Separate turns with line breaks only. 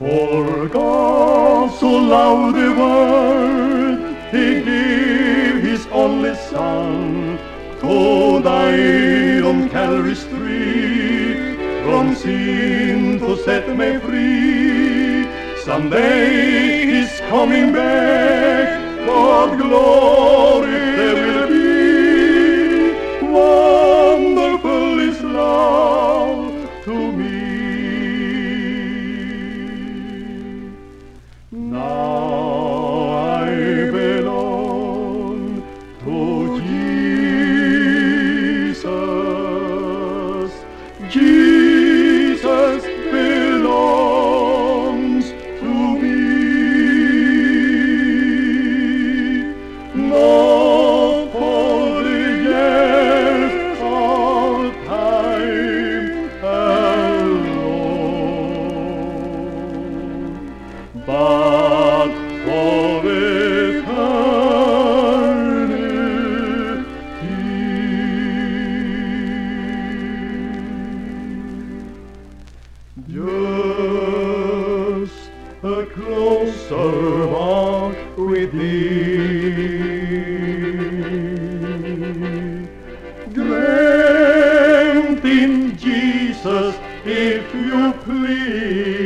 For God so loved the world, He gave His only Son to die on Calvary's tree, from sin to set me free. Someday He's coming back, what glory there will be. Just a closer walk with thee. Grant in Jesus if you please.